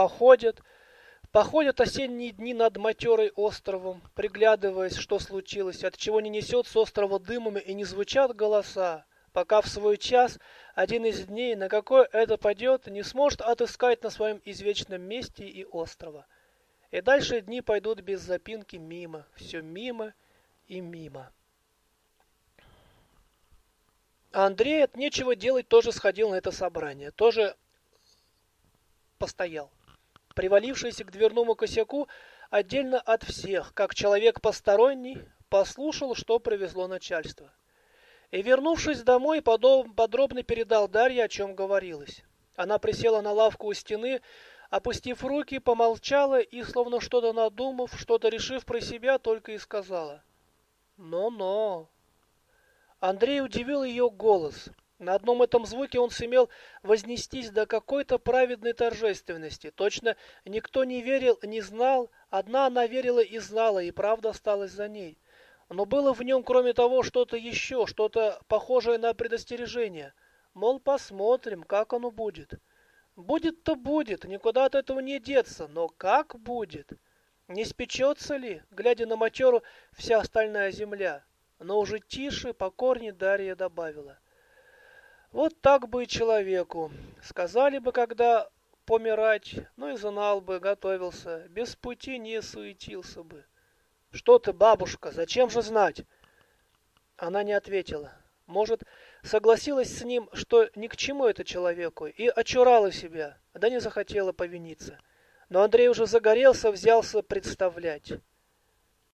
походят, походят осенние дни над матерой островом, приглядываясь, что случилось, от чего не несет с острова дымами и не звучат голоса, пока в свой час один из дней, на какой это падет, не сможет отыскать на своем извечном месте и острова. И дальше дни пойдут без запинки мимо, все мимо и мимо. А Андрей от нечего делать тоже сходил на это собрание, тоже постоял. Привалившийся к дверному косяку отдельно от всех, как человек посторонний, послушал, что привезло начальство. И, вернувшись домой, подробно передал Дарье, о чем говорилось. Она присела на лавку у стены, опустив руки, помолчала и, словно что-то надумав, что-то решив про себя, только и сказала. «Но-но». Андрей удивил ее голос. На одном этом звуке он сумел вознестись до какой-то праведной торжественности. Точно никто не верил, не знал, одна она верила и знала, и правда осталась за ней. Но было в нем, кроме того, что-то еще, что-то похожее на предостережение. Мол, посмотрим, как оно будет. Будет-то будет, никуда от этого не деться, но как будет? Не спечется ли, глядя на матеру, вся остальная земля? Но уже тише, покорнее Дарья добавила. Вот так бы и человеку. Сказали бы, когда помирать, ну и знал бы, готовился, без пути не суетился бы. Что ты, бабушка, зачем же знать? Она не ответила. Может, согласилась с ним, что ни к чему это человеку, и очурала себя, да не захотела повиниться. Но Андрей уже загорелся, взялся представлять.